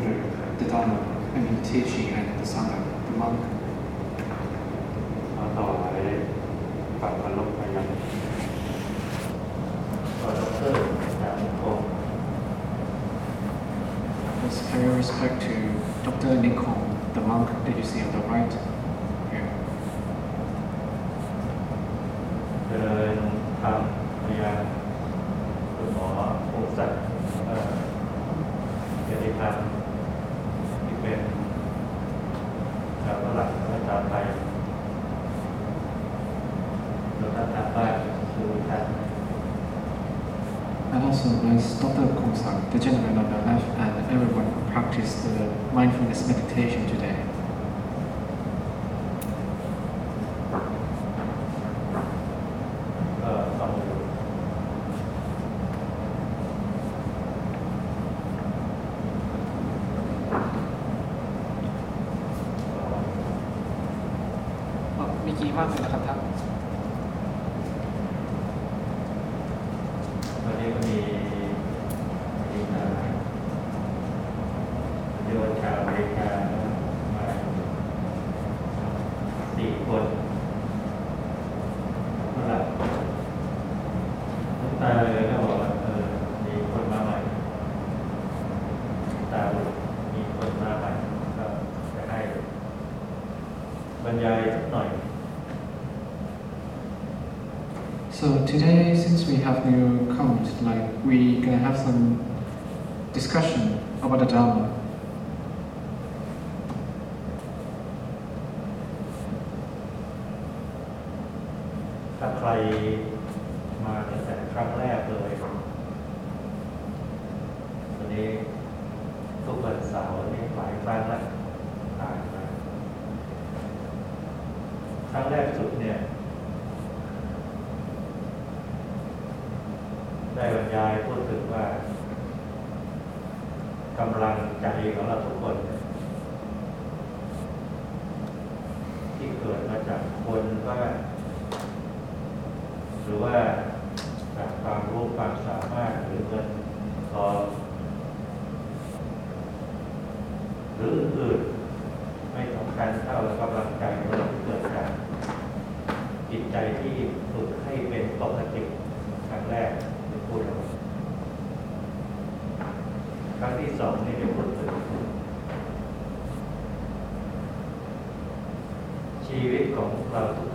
Buddha, the Dharma, and the teaching and the Sangha, the monk. ต่อไปปรับอารมณ์ไปยังต่อดรจากผม With very respect to Dr. Nikon, the monk that you see on the right, Buddhism not Kong Gongsan, the gentleman of the left, and everyone who practiced the mindfulness meditation today. So today, since we have new comments, like we're gonna have some discussion about the Dharma. อนให้เป็นบทฝชีวิตของเราทุก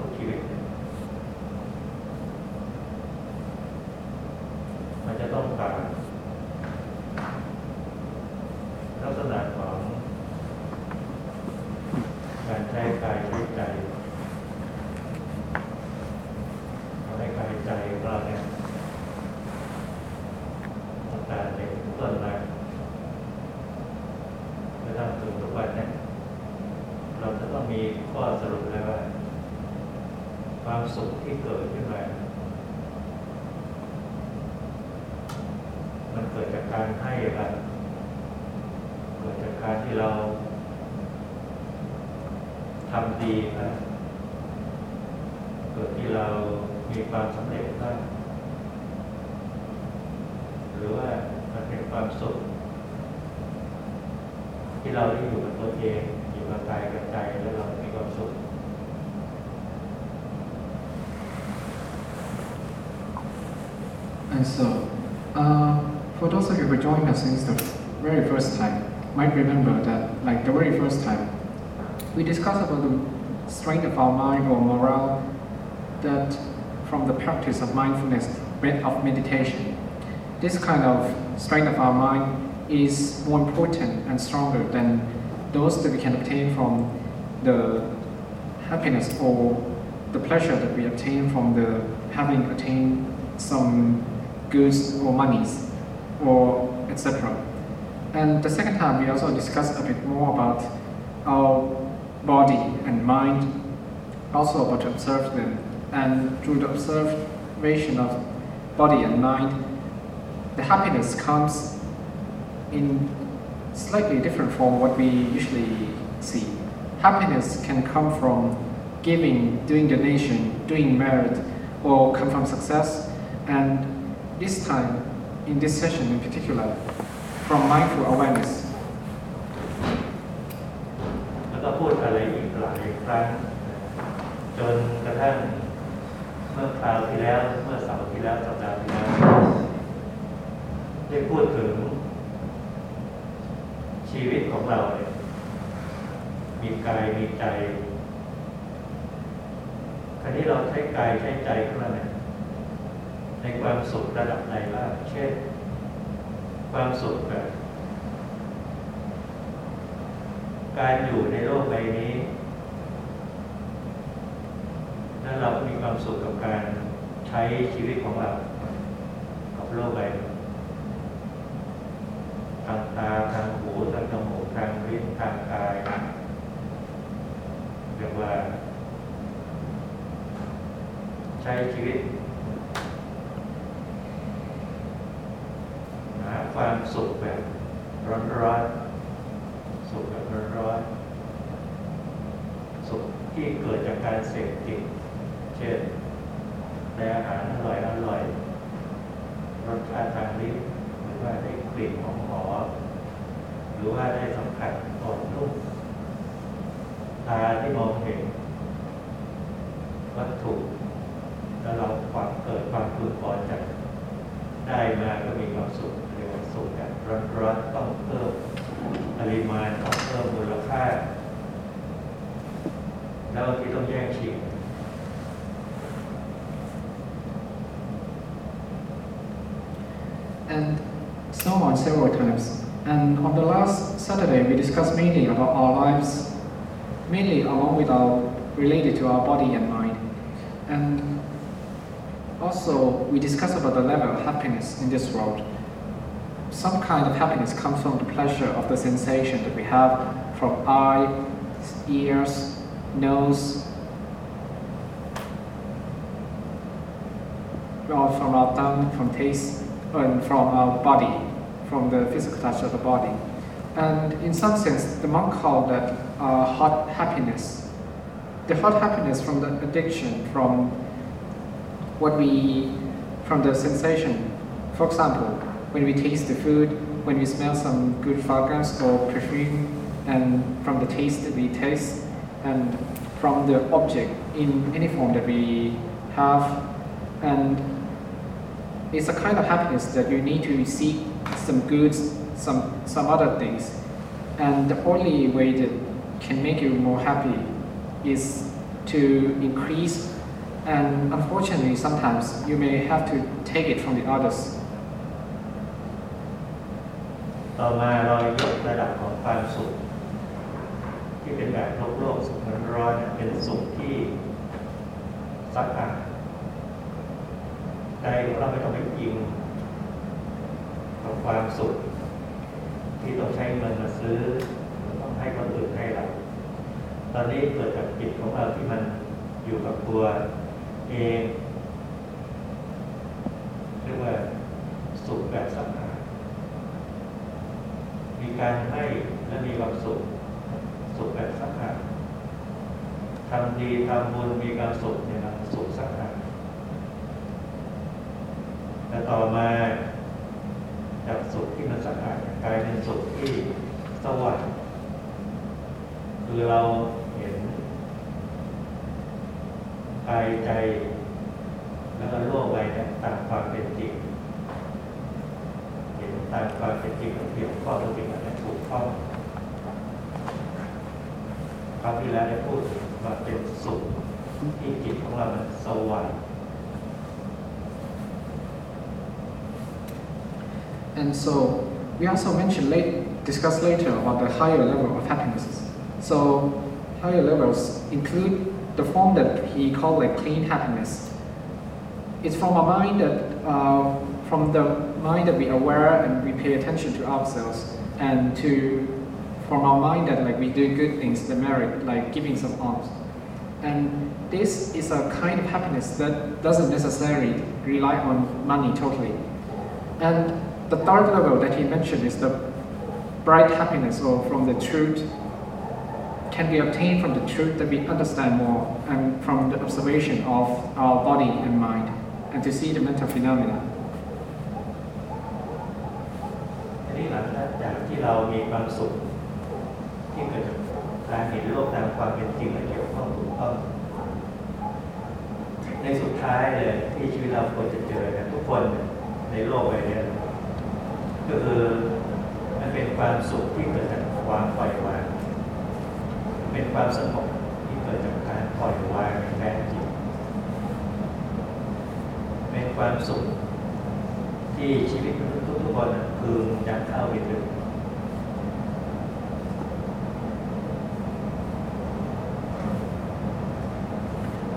were joining us since the very first time might remember that, like the very first time, we discussed about the strength of our mind or morale that from the practice of mindfulness, of meditation. This kind of strength of our mind is more important and stronger than those that we can obtain from the happiness or the pleasure that we obtain from the having attained some goods or monies or etc. And the second time, we also discuss a bit more about our body and mind, also about to observe them. And through the observation of body and mind, the happiness comes in slightly different form what we usually see. Happiness can come from giving, doing donation, doing merit, or come from success. And this time, in this session in particular from mindful awareness. พูดอะไรอีกลรงจนกระทั่งเมื่อาที่แล้วเมื่อเสาร์ที่แล้วัา์ที่แล้วพูดถึงชีวิตของเราเยมีกายมีใจคราวนี้เราใช้กายใช้ใจขึ้นมาเนี่ยในความสุขระดับไหนบ้างเช่น ความสุขแบบการอยู่ในโลกใบนี้ถ้าเราก็มีความสุขกับการใช้ชีวิตของเรา กับโลกใบทางตาทางหูทางจมูกทางลิ้นทางกาย เรียกว่า ใช้ชีวิตสุขแบบร้อนๆสุขแบบร้อนๆสุขที่เกิดจากการเสพติด เช่นในอาหารอร่อย อร่อยรสชาติทางลิ้นหรือว่าได้กลิ่นหอมหอมหรือว่าได้สัมผัส and so on several times. And on the last Saturday, we discussed mainly about our lives, mainly along with our related to our body and mind. And also, we discussed about the level of happiness in this world. Some kind of happiness comes from the pleasure of the sensation that we have from eye, ears, nose, or from our tongue, from taste and from our body, from the physical touch of the body. And in some sense, the monk called that uh, hot happiness. The hot happiness from the addiction, from what we, from the sensation. For example, when we taste the food, when we smell some good fragrance or perfume, and from the taste that we taste, and from the object in any form that we have, and it's a kind of happiness that you need to seek some goods, some, some other things. And the only way that can make you more happy is to increase and unfortunately sometimes you may have to take it from the others ต่อมาเรายกระดับของความสุขใจของเราไม่ต้องไปยิงกับความสุขที่ต้องใช้เงินมาซื้อต้องให้คนอื่นให้เราตอนนี้เกิดจากจิตของเราที่มันอยู่กับตัวเองเรียกว่าสุขแบบสัมผัสมีการให้และมีความสุขสุขแบบสัมผัสทำดีทำบุญมีความสุขแต่ต่อมาจากสุขที่มันสะอาดกลายเป็นสุขที่สว่างคือเราเห็นกายใจ แล้วก็โลกใบนี้ตามความเป็นจริง เห็นตามความเป็นจริงเกี่ยวข้องกับสิ่งะไรถูกต้อง And so we also mentioned late, discuss later about the higher level of happiness. So higher levels include the form that he called like clean happiness. It's from a mind that, uh, from the mind that we aware and we pay attention to ourselves and to, from our mind that like we do good things, that merit, like giving some alms. And this is a kind of happiness that doesn't necessarily rely on money totally. And the third level that he mentioned is the bright happiness or from the truth can be obtained from the truth that we understand more and from the observation of our body and mind and to see the mental phenomena. ที่เรามีความสุขที่เกิดจากการเห็นโลกตามความเป็นจริงและเกี่ยวข้องถูกต้องในสุดท้ายเลยที่ชีวิตเราควรจะเจอทุกคนในโลกใบนี้คือมันเป็นความสุขที่เกิดจากความปล่อยวางเป็นความสงบที่เกิดจากการปล่อยวางในแท้จริงเป็นความสุขที่ชีวิตมนุษย์ทุกคนคืนจากเข้าไปดึง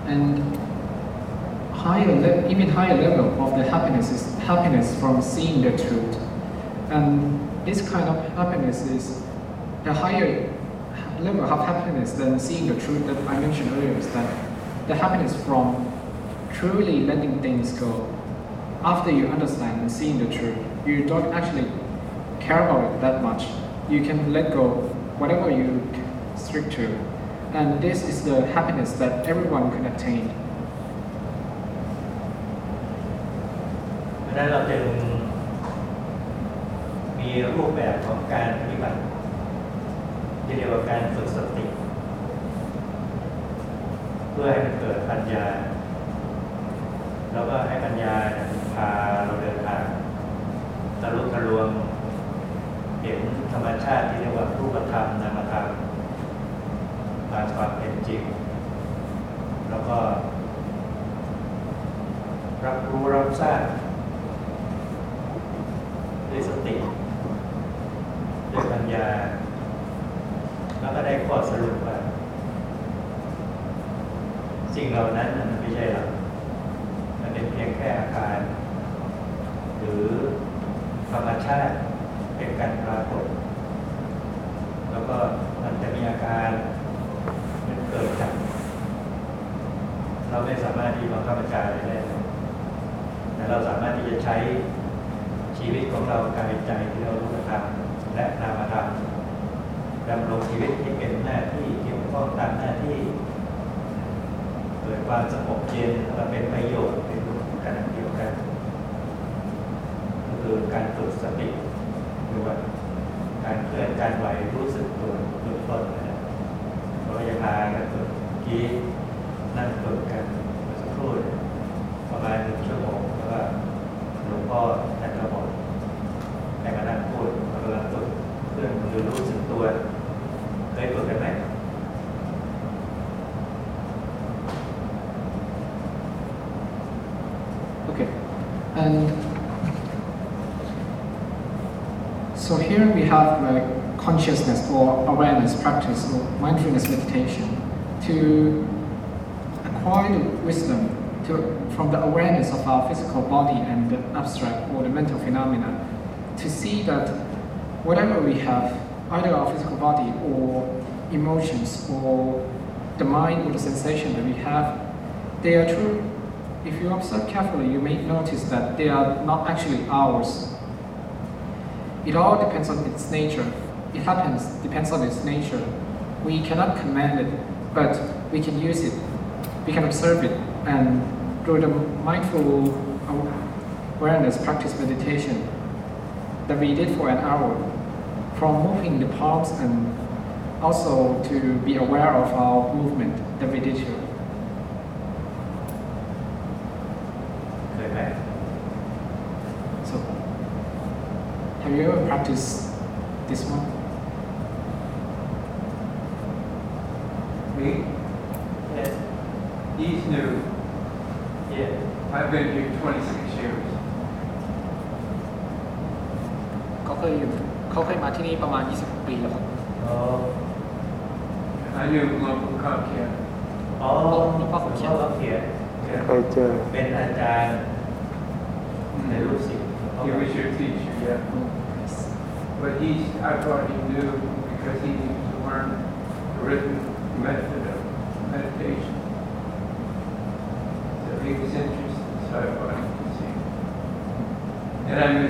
อัน higher le- even higher level of the happiness is happiness from seeing the truth And this kind of happiness is a higher level of happiness than seeing the truth that I mentioned earlier is that the happiness from truly letting things go after you understand and seeing the truth, you don't actually care about it that much. You can let go whatever you stick to. And this is the happiness that everyone can attain. it. มีรูปแบบของการปฏิบัติที่เรียกว่าการฝึกสติ เพื่อให้มันเกิดปัญญา แล้วก็ให้ปัญญาพาเราเดินทางตะลุทะลวง เห็นธรรมชาติที่เรียกว่ารูปธรรมนามธรรมตามความเป็นจริง แล้วก็ รับรู้รับทราบด้วยสติญาแล้วก็ได้ข้อสรุปว่าสิ่งเหล่านั้นมันไม่ใช่หรอกมันเป็นเพียงแค่อาการ หรือธรรมชาติเป็นการปรากฏแล้วก็มันจะมีอาการมันเกิดจากเราไม่สามารถที่บังคับบัญชาอะไรได้แต่เราสามารถที่จะใช้ชีวิตของเรากายใจที่เรารู้กระทำและนามธรรมดำรงชีวิตที่เป็นหน้าที่เกี่ยวข้องตามหน้าที่เกิดความสงบเย็นและเป็นประโยชน์ในขณะเดียวกันก็คือการฝึกสติหรือว่าการเคลื่อนการไหวรู้สึกตัวตัว้ต้นเราจะพากันฝึกกี้ have the consciousness or awareness practice or mindfulness meditation to acquire the wisdom to, from the awareness of our physical body and the abstract or the mental phenomena to see that whatever we have, either our physical body or emotions or the mind or the sensation that we have, they are true. If you observe carefully, you may notice that they are not actually ours it all depends on its nature. It happens depends on its nature. We cannot command it, but we can use it. We can observe it, and through the mindful awareness practice meditation that we did for an hour, from moving the palms and also to be aware of our movement that we did here. Have you ever practiced this one? มันไม่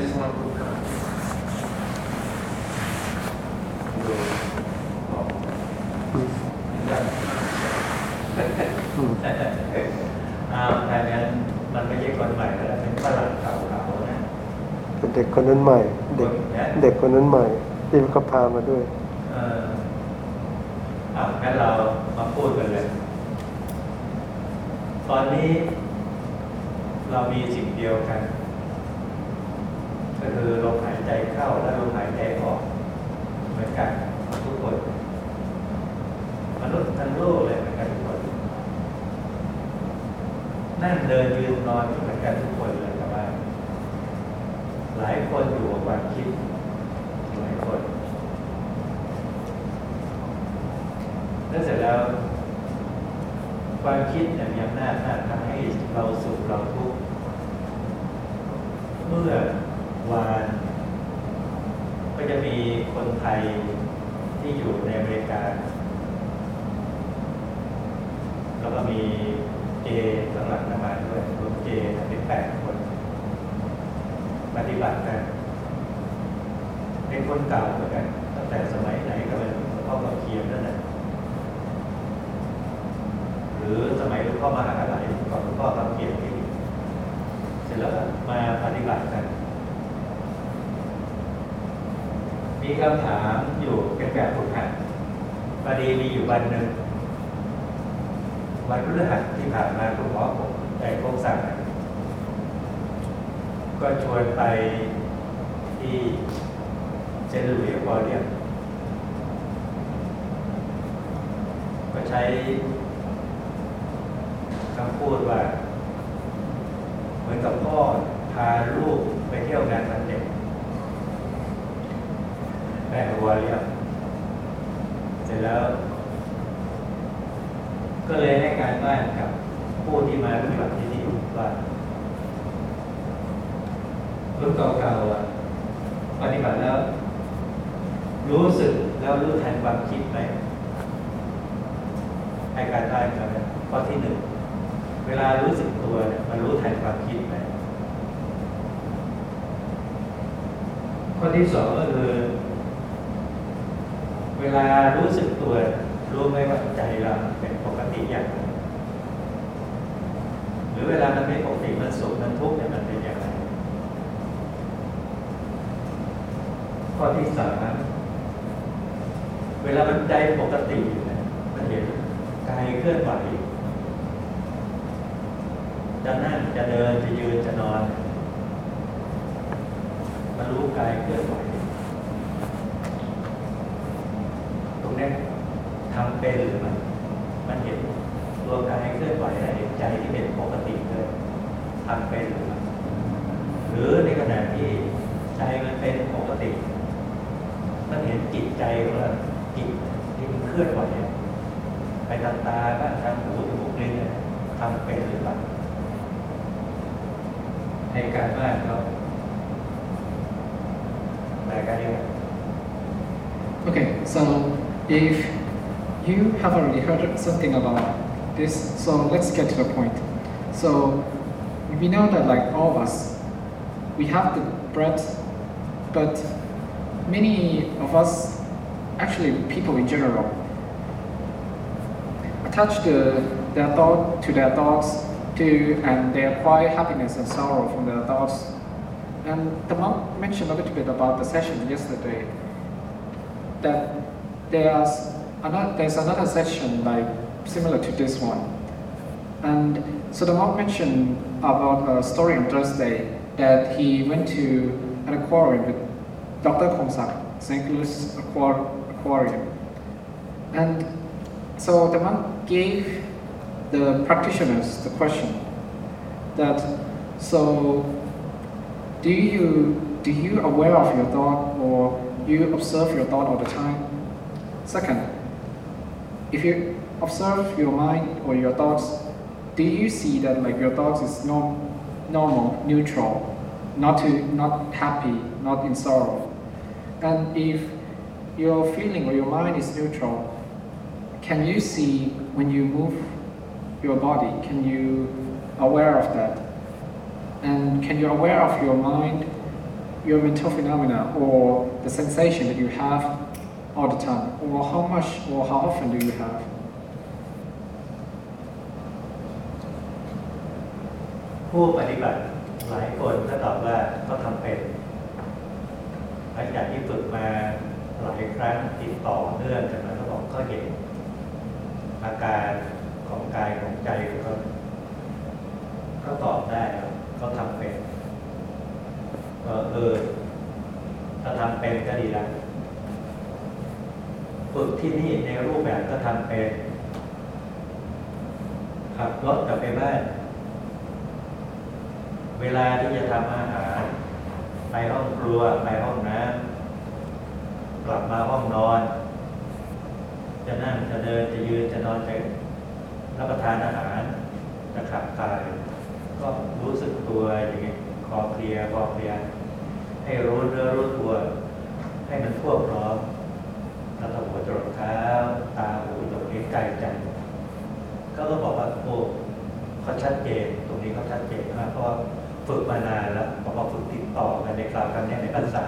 คนใหม่แล้วเป็นฝรั่งเก่าๆนะเด็กคนนั้นใหม่ เด็กเด็กคนนั้นใหม่ที่เขาพามาด้วยเอออ่ะงั้นเรามาพูดกันเลย ตอนนี้ เรามีสิ่งเดียวกันคือลมหายใจเข้าและลมหายใจออกเหมือนกันปฏิบัติกัน เป็นคนเก่าเหมือนกันตั้งแต่สมัยไหนก็เป็นหลวงพ่อเคียมนั่นแหละหรือสมัยหลวงพ่อมหาอะไรก่อนหลวงพ่อทำเขียนที่เสร็จแล้วมาปฏิบัติกัน มีคำถามอยู่เป็นแบบฝึกหัดปรดีมีอยู่วันหนึ่ง วันพฤหัสที่ผ่านมาหลวงพ่อผมแต่โครงสั่งก็ชวนไปที่เซนต์หลุยส์พอเรียมก็ใช้คำพูดว่าเหมือนกับพ่อพาลูกไปเที่ยวงานวันเด็กแม่หัวเรียมเสร็จแล้ว ก็เลยให้การบ้านกับผู้ที่มาปฏิบัิที่นี่ว่ารู่เก่าๆปฏิบัติแล้ว รู้สึกแล้วรู้ทันความคิดไปใอาการได้ครับข้อที่หนึ่งเวลารู้สึกตัวเนี่ยมันรู้ทันความคิดไปข้อที่สองก็คือเวลารู้สึกตัวรู้ไหมว่าใจเราเป็นปกติอย่าง หรือเวลามันไม่ปกติมันสุขมันทุกข์เนี่ยมันข้อที่สามเวลามันใจปกติมันเห็นกายเคลื่อนไหว จะนั่ง จะเดิน จะยืน จะนอนมารู้กายเคลื่อนไหว ตรงนี้ทำเป็นหรือมันมันเห็นตัวกายใจว่าจิตที่มันเคลื่อนไหวไปทางตาบ้างทางหูจมูกลิ้นทำเป็นหรือเปล่าในการบ้านเราในการเรียน Okay, so if you have already heard something about this, so let's get to the point. So we know that like all of us, we have the breath, but many of us actually people in general, attach the, their thought to their thoughts to and they acquire happiness and sorrow from their thoughts. And the monk mentioned a little bit about the session yesterday that there's another, there's another session like similar to this one. And so the monk mentioned about a story on Thursday that he went to an aquarium with Dr. Kongsak, St. Louis Aquarium aquarium. And so the monk gave the practitioners the question that so do you do you aware of your thought or you observe your thought all the time? Second, if you observe your mind or your thoughts, do you see that like your thoughts is norm, normal, neutral, not to not happy, not in sorrow? And if your feeling or your mind is neutral, can you see when you move your body? Can you aware of that? And can you aware of your mind, your mental phenomena, or the sensation that you have all the time? Or how much or how often do you have? หลายครั้งติดต่อเนื่องกันมาแลอดก็เห็น อาการของกายของใจขาก็ตอบได้ก็ทำเป็น เออถ้าทำเป็นก็ดีแล้ว ฝึกที่นี่ในรูปแบบก็ทำเป็นขับรถกลับไปบ้าน เวลาที่จะทำอาหาร ไปห้องครัว ไปห้องน้ำกลับมาห้องนอน จะนั่ง จะเดิน จะยืนจะนอนจะรับประทานอาหารจะขับถ่ายก็รู้สึกตัวอย่างเงี้ยคอเคลียคอเคลีย ให้รู้เรื้อรู้ตัว ให้มันทั่วพร้อมตาหัวจรดเท้าตาหูจมูกลิกายใจก็ก็บอกว่าโอ้เขาชัดเจน ตรงนี้เขาชัดเจนมากเพราะฝึกมานานแล้ว พอฝึกติดต่อกันในคราวกันเนี่ยในภาษา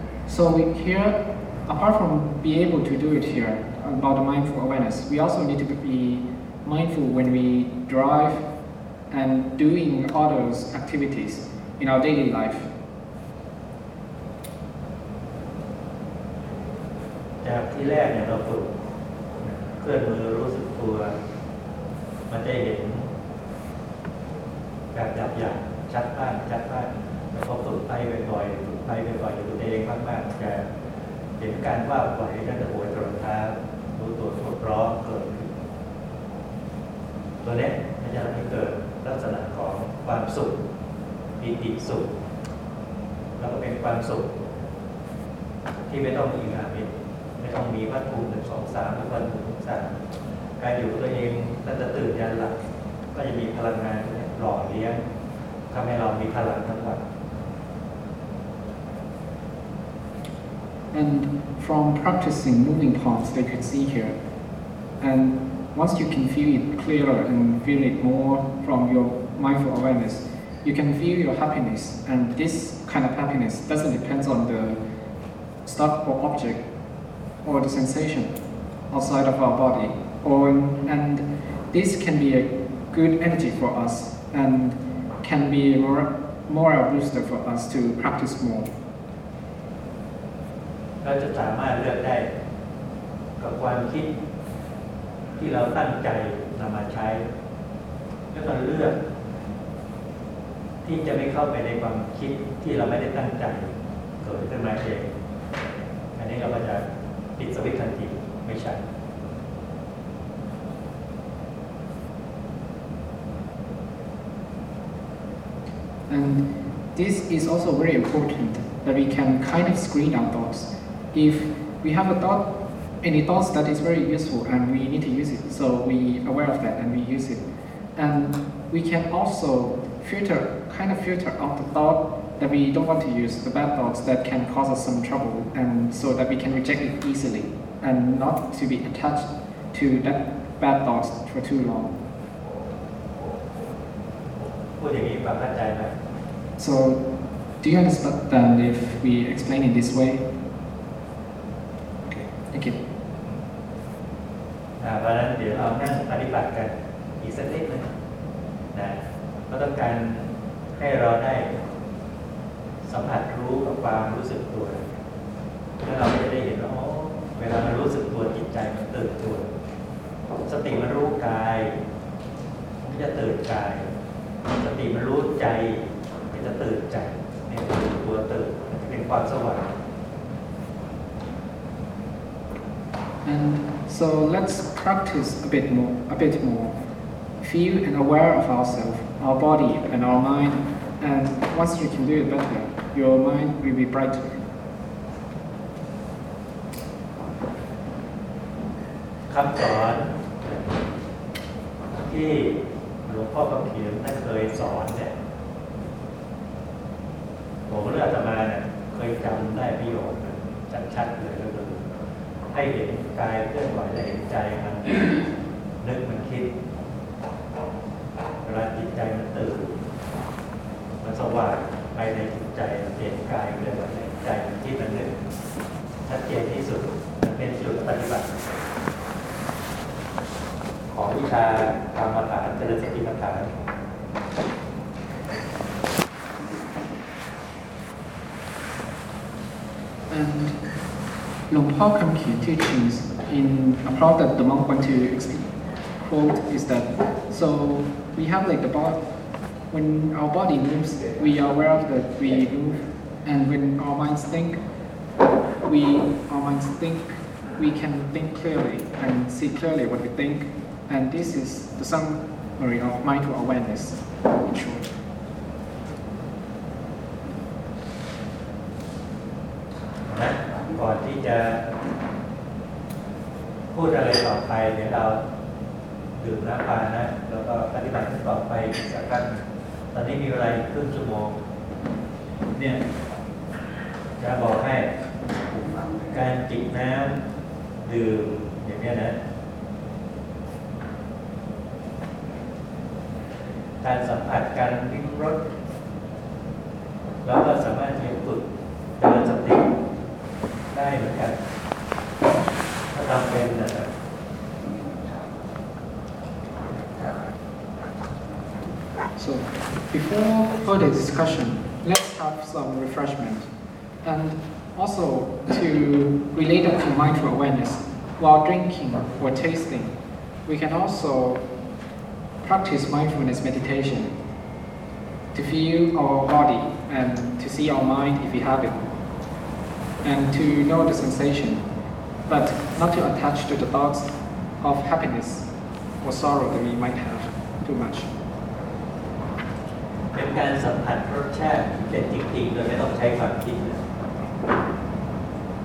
So we here, apart from be able to do it here about the mindful awareness, we also need to be mindful when we drive and doing those activities in our daily life. Yeah. ไเปภัยบ่อยๆดตัวเองมากๆจะเห็นการว่า่อใหวกาจะโวยตรงจท้ารู้ตัวสดร้อนเกิดตัวนี้มันจะทำให้เกิดลักษณะของความสุขปีติสุขแล้วก็เป็นความสุขที่ไม่ต้องมีอามิตไม่ต้องมีวัตถุหนึ่งสองสามหรือวัตถุสามการอยู่ตัวเองตั้งแต่ตื่นยันหลับก็จะมีพลังงานหล่อเลี้ยงทำให้เรามีพลังทั้งวัน And from practicing moving parts, they could see here. And once you can feel it clearer and feel it more from your mindful awareness, you can feel your happiness. And this kind of happiness doesn't depend on the stuff or object or the sensation outside of our body. Or, and this can be a good energy for us and can be a moral booster for us to practice more. เราจะสามารถเลือกได้กับความคิดที่เราตั้งใจนำมาใช้แล้วก็เลือกที่จะไม่เข้าไปในความคิดที่เราไม่ได้ตั้งใจเกิดขึ้นมาเอง อันนี้เราก็จะปิดสวิตทันทีไม่ใช่ and this is also very important that we can kind of screen our thoughts. if we have a thought, any thoughts that is very useful and we need to use it, so we aware of that and we use it. And we can also filter, kind of filter out the thought that we don't want to use, the bad thoughts that can cause us some trouble, and so that we can reject it easily and not to be attached to that bad thoughts for too long. So, do you understand if we explain it this way? นิกิตเพราะนั้นเดี๋ยวเรานั่งปฏิบัติกันอีกสักนิดนึงนะก็ต้องการให้เราได้สัมผัสรู้กับความรู้สึกตัวถ้าเราไได้เห็นว่าเวลามันรู้สึกตัวจิตใจมันตื่นตัว สติมันรู้กายมันจะตื่นกาย สติมันรู้ใจมันจะตื่นใจเนี่ยตัวตื่นเป็นความสว่าง And so let's practice a bit more, a bit more. Feel and aware of ourselves, our body and our mind. And once you can do it better, your mind will be brighter. คำสอนที่หลวงพ่อคำเขียนท่านเคยสอนเกิดใจที่มันหนึ่งชัดเจนที่สุดมันเป็นจุดปฏิบัติของวิชาธรรมฐานเจริญสติปัฏฐานหลวงพ่อคำเขียน teachings in a prompt that the monk want to quote is that so we have like the body when our body moves we are aware of that we move And when our minds think, we our minds think we can think clearly and see clearly what we think. And this is the summary of mindful awareness in short. Right. ก่อนที่จะพูดอะไรต่อไปเดี๋ยวเราดื่มน้ำปานะแล้วก็ปฏิบัติต่อไปสักพักตอนนี้มีเวลาครึ่งชั่วโมงเนี่ยจะบอกให้การจิบน้ำดื่มอย่างนี้นะการสัมผัสการวิ่งรถเราก็สามารถที่จะฝึกเดินสติได้เหมือนกันถ้าทำเป็นนะครับ So, before further discussion, let's have some refreshment. And also to relate that to mindful awareness, while drinking or tasting, we can also practice mindfulness meditation to feel our body and to see our mind if we have it, and to know the sensation, but not to attach to the thoughts of happiness or sorrow that we might have too much. เป็นการสัมผัสรสชาติแบบจริงๆโดยไม่ต้องใช้ความคิด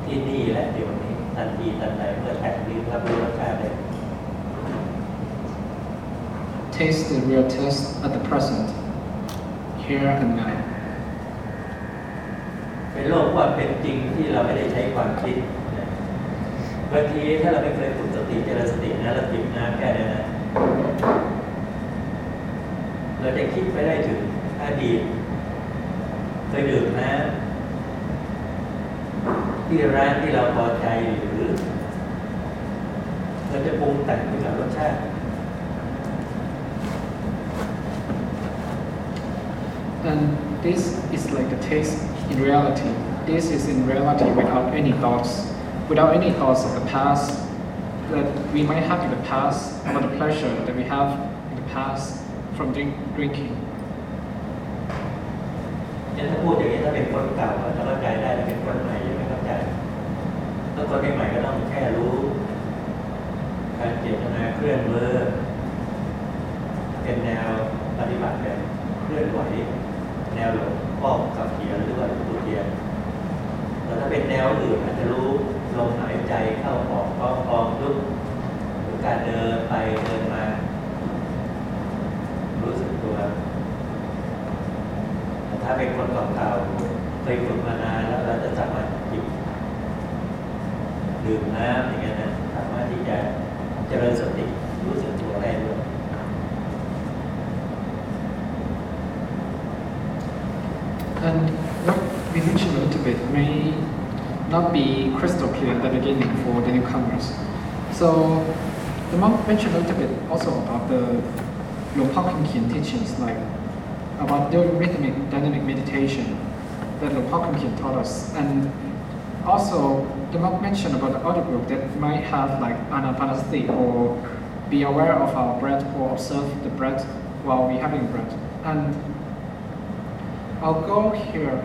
ที่นี่และ เดี๋ยวนี้ทันทีทันใดเพื่อแทนลิ้รับรู้รสชาติเลย Taste the real taste at the present here and now เป็นโลกว่าเป็นจริง ที่เราไม่ได้ใช้ความคิดบางทีถ้าเราไม่เคยฝึกสติเจริญสตินะเราจิบน้ำแค่นั้นะ เราจะคิดไปได้ถึงอดีตเคยดื่มน้ำที่ร้านที่เราพอใจหรือเราจะปรุงแต่งเปื่บรสชาติแ n d this is like a taste in reality. This is in reality without any thoughts, without any thoughts of the past that we might have in the past, or the pleasure that we have in the past from drink, drinking. ถ้าพูดอย่างนี้ถ้าเป็นคนเก่าก็จะเข้าใจได้ถ้าเป็นคนใหม่คนใหม่ก็ต้องแค่รู้การเจตนาเคลื่อนมือเป็นแนวปฏิบัติแบบเคลื่อนไหว be crystal clear at the beginning for the newcomers. So the monk mentioned a little bit also about the Luang Por Khamkhian teachings, like about the rhythmic dynamic meditation that Luang Por Khamkhian taught us. And also, the monk mentioned about the other group that might have like anapanasati or be aware of our breath or observe the breath while we're having breath. And I'll go here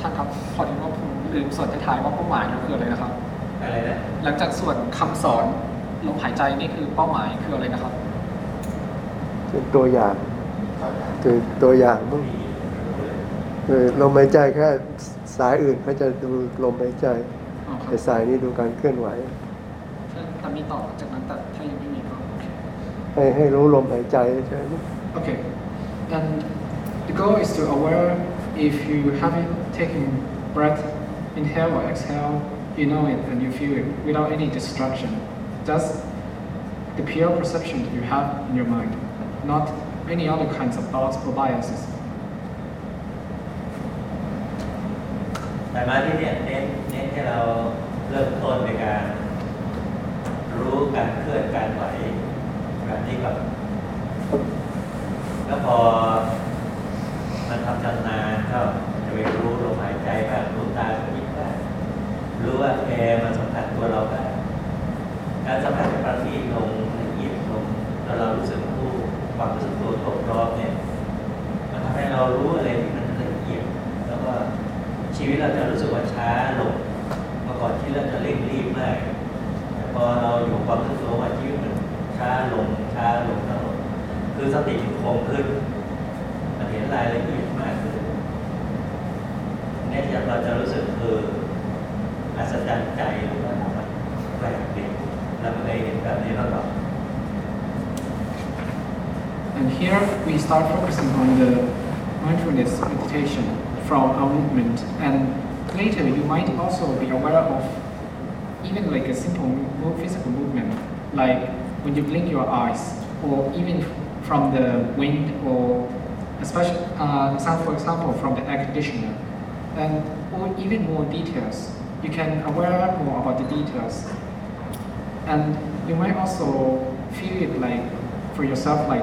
ท่านครับพอดีว่าผมลืมส่จะทายว่าเป้าหมายเราคืออะไรนะครับอะไรนะหลังจากส่วนคำสอนลมหายใจนี่คือเป้าหมายคืออะไรนะครับเป็นตัวอย่าง คือตัวอย่างต้งคือลมหายใจแค่สายอื่นเขาจะดูลมหายใจ แต่สายนี้ดูการเคลื่อนไหวแต่มีต่อจากนั้นแต่ถ้ายังไม่มีก็ให้ให้รู้ลมหายใจใช่ไหมโอเค then the goal is to aware if you having taking breath, inhale or exhale, you know it and you feel it without any distraction. Just the pure perception that you have in your mind, not any other kinds of thoughts or biases. แต่มาที่เนี่ยเน้นเน้นให้เราเริ่มต้นในการ รู้การเคลื่อนการไหวแบบนี้ก่อนแล้วพอมันทำจำนานก็จะไปรู้ลมหายใจบ้างรู้ตาคิดบ้างรู้ว่าแอร์มันสัมผัสตัวเราได้การสัมผัสประทีลงละเอียดลงแล้วเรารู้สึกผู้ความรู้สึกตัวทบรอบเนี่ย มันทำให้เรารู้อะไร start focusing on the mindfulness meditation from our movement. And later, you might also be aware of even like a simple physical movement, like when you blink your eyes, or even from the wind, or especially uh, for example, from the air conditioner, and or even more details. You can aware more about the details, and you might also feel it like for yourself, like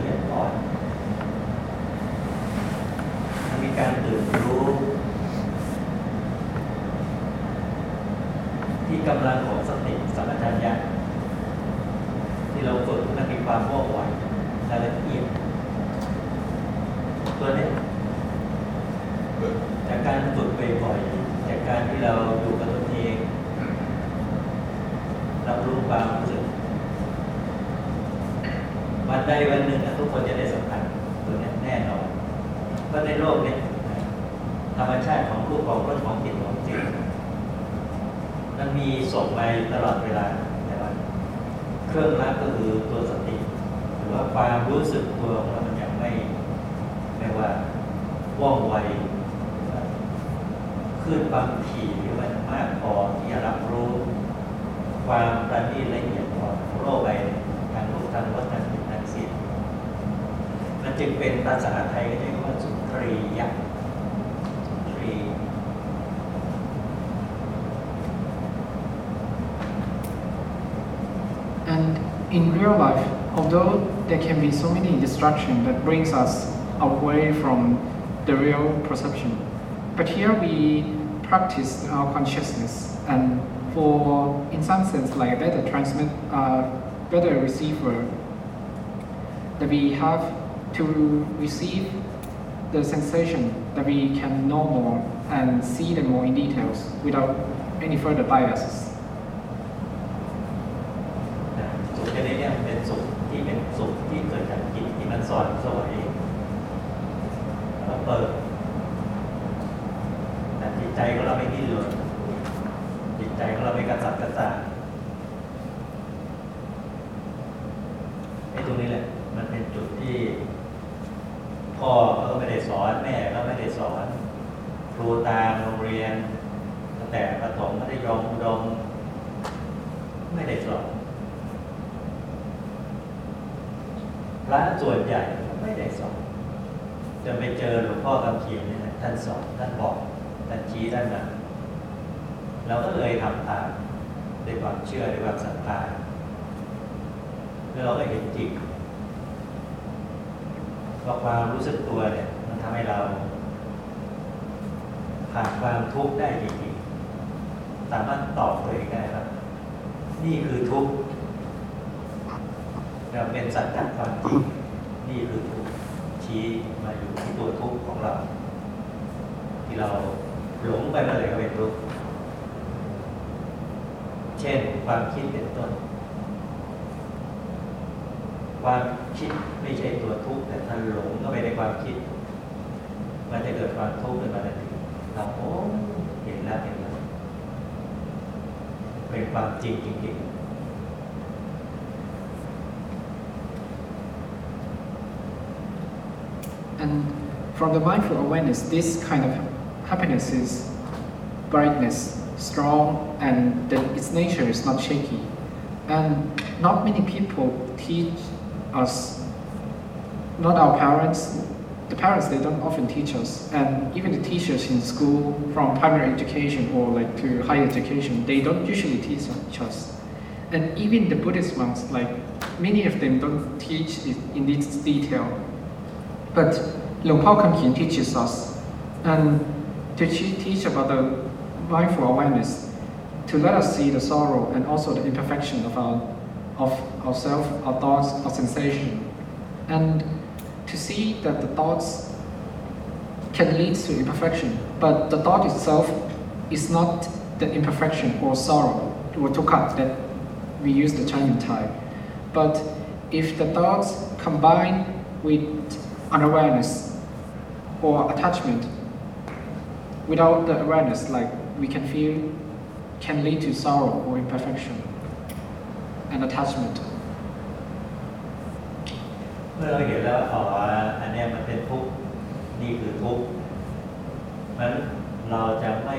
Gracias. ตลอดเวลาเครื่องรักก็คือตัวสติหรือว่าความรู้สึก in real life, although there can be so many distractions that brings us away from the real perception, but here we practice our consciousness and for, in some sense, like better transmit, uh, better receiver, that we have to receive the sensation that we can know more and see them more in details without any further biases. เราก็เลยทำตามด้วยความเชื่อด้วยความศรัทธาแล้วเราก็เห็นจริงว่าความรู้สึกตัวเนี่ย มันทำให้เราผ่านความทุกข์ได้จริงๆสามารถตอบตัวเองได้ครับ นี่คือทุกข์เราเป็นสัจจความจริงนี่คือทุกข์ชี้มาอยู่ที่ตัวทุกข์ของเรา ที่เราหลงไปเมยก็เป็นทุกข์เช่นความคิดเป็นต้นความคิดไม่ใช่ตัวทุกข์แต่ถ้าหลงเขไปในความคิดมันจะเกิดความทุกข์ขึ้นมาทันทีเราโอ้เห็นแล้วเห็นแล้วเป็นความจริงจริงๆ And from the mindful awareness, this kind of happiness is brightness strong and the, its nature is not shaky. And not many people teach us, not our parents, the parents they don't often teach us, and even the teachers in school from primary education or like to higher education, they don't usually teach us. And even the Buddhist ones, like many of them don't teach it in this detail. But Luang Por teaches us, and to teach about the mindful awareness to let us see the sorrow and also the imperfection of our of ourselves, our thoughts, our sensation, and to see that the thoughts can lead to imperfection, but the thought itself is not the imperfection or sorrow or cut that we use the term in Thai. But if the thoughts combine with unawareness or attachment, without the awareness, like we can feel can lead to sorrow or imperfection and attachment. เมื่อเราเห็นแล้วเขาว่าอันนี้มันเป็นทุกข์นี่คือทุกข์นั้นเราจะไม่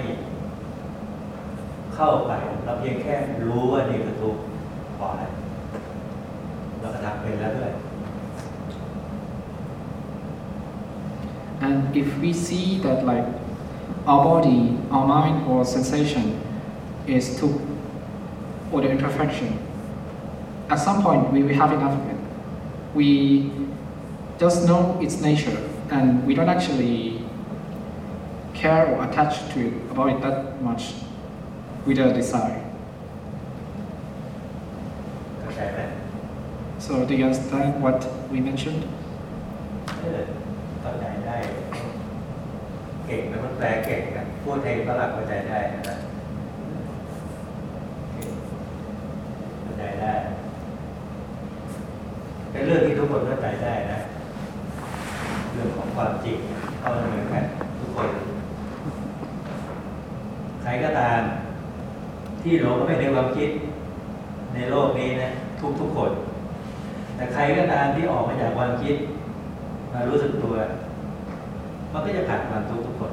เข้าไปเราเพียงแค่รู้ว่านี่คือทุกข์พอแล้ว เราก็ทำเป็นแล้วด้วย And if we see that like our body, our mind, or sensation is to or the imperfection. At some point, we will have enough of it. We just know its nature, and we don't actually care or attach to it about it that much without desire. Okay. So do you understand what we mentioned? Yeah. ก่งนะมันแปลเก่งนะพูดเงก็หรักเข้าใจได้นะเข้าใจได้ เป็นเรื่องที่ทุกคนเข้าใจได้นะเรื่องของความจริงเข้าเหมือนกันทุกคน ใครก็ตามที่หลงไปในความคิดในโลกนี้นะ ทุกทุกคน แต่ใครก็ตามที่ออกมาจากความคิด มารู้สึกตัวมันก็จะผ่านความทุกข์ทุกคน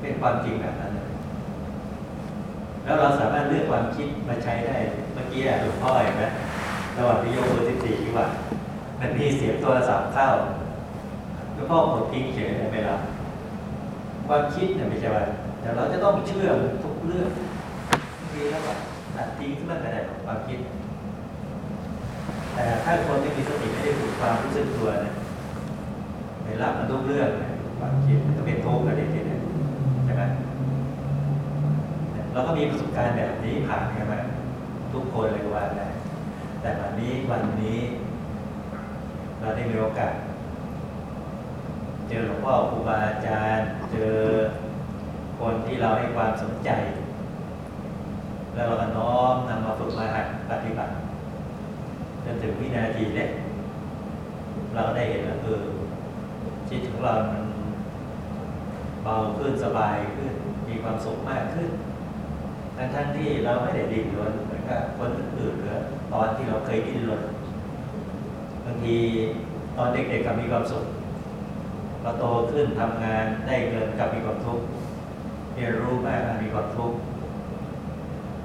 เป็นความจริงแบบนั้นเลยแล้วเราสามารถเลือกความคิดมาใช้ได้เมื่อกี้หลวงพ่อเห็นไหมระหว่างพี่โยบอรสิบสี่ว่ามันมีเสียงโทรศัพท์เข้าหลวงพ่อหมดทิ้งเฉยเลยไม่รับความคิดเนี่ยไม่ใช่ว่าแต่เราจะต้องเชื่อทุกเรื่องทีแล้วบบตัดทิ้งที่มันกระไดของความคิดแต่ถ้าคนไม่มีสติไม่ได้ฝึกความรู้สึกตัวเนี่ยไปรับมันทุกเรื่องเนี่ยความคิดมันก็เป็นทุกข์นะเด็กทีเนี่ยใช่ไหมเราก็มีประสบการณ์แบบนี้ผ่านกันมาทุกคนเลยวันนะแต่วันนี้วันนี้ เราได้มีโอกาสเจอหลวงพ่อครูบาอาจารย์ เจอคนที่เราให้ความสนใจ แล้วเราก็น้อมนำมาฝึกมาหัดปฏิบัติ จนถึงวินาทีเนี้ยเราได้เห็นว่าคออจิตของเราเบาขึ้นสบายขึ้น มีความสุขมากขึ้นทั้งทั้งที่เราไม่ได้ดิ้นรนเหมือนกับคนอื่นหรือตอนที่เราเคยดิ้นรนบางทีตอนเด็กๆก็มีความสุขพอโตขึ้นทำงานได้เงินกับมีความทุกข์เรียนรู้มากมีความทุกข์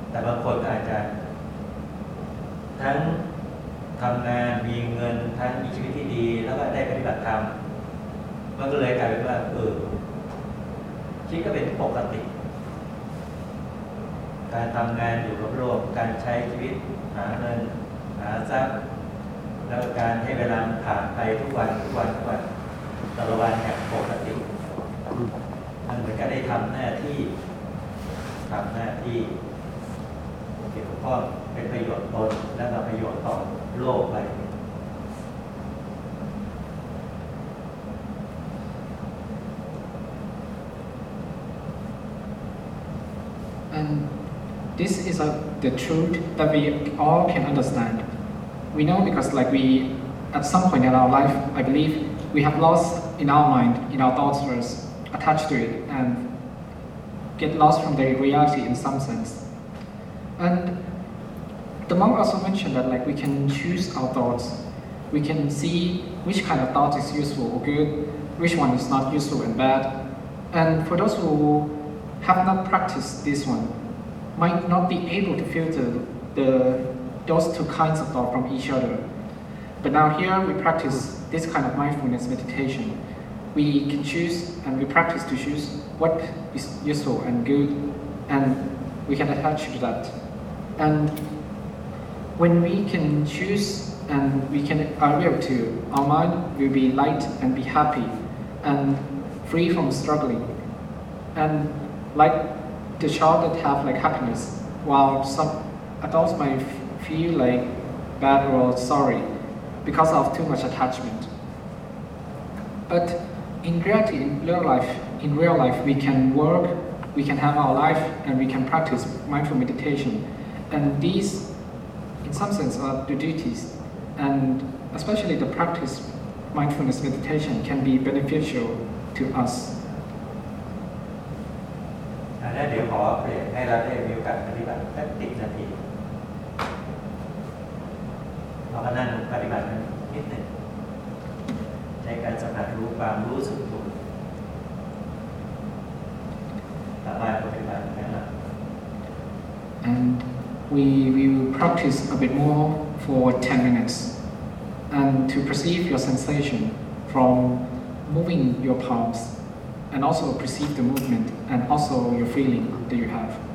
แต่บางคนอาจจะทั้งทำงานมีเงินทั้งมีชีวิตที่ดี แล้วก็ได้ปฏิบัติธรรมมันก็เลยกลายเป็นว่าเออชีวิตก็เป็นปกติ การทำงานอยู่รวบรวมการใช้ชีวิตหาเงินหาทรัพย์แล้วการให้เวลาผ่านไปทุกวันทุกวันทุกวันตลอดวันอย่างปกติ มันเหมือนก็ได้ทำหน้าที่ทำหน้าที่เกี่ยวข้องเป็นประโยชน์ตน และประโยชน์ต่อโลกไป and this is a, the truth that we all can understand. We know because like we, at some point in our life, I believe, we have lost in our mind, in our thoughts first, attached to it, and get lost from the reality in some sense. And the monk also mentioned that like we can choose our thoughts. We can see which kind of thought is useful or good, which one is not useful and bad. And for those who have not practiced this one might not be able to filter the, those two kinds of thought from each other. But now here we practice this kind of mindfulness meditation. We can choose and we practice to choose what is useful and good and we can attach to that. And when we can choose and we can are able to, our mind will be light and be happy and free from struggling. And like the child that have like happiness, while some adults might feel like bad or sorry because of too much attachment. But in reality, in real life, in real life, we can work, we can have our life, and we can practice mindful meditation. And these, in some sense, are the duties, and especially the practice mindfulness meditation can be beneficial to us. นั้นเดี๋ยวขอเปลี่ยนให้เราได้มีโอกาสปฏิบัติสักติดนาทีเราก็นั่งปฏิบัตินิดหนึ่งในการสัมผัสรู้ความรู้สึกตัวต่อไปปฏิบัตินะครับ and we will practice a bit more for 10 minutes and to perceive your sensation from moving your palms and also perceive the movement and also your feeling that you have.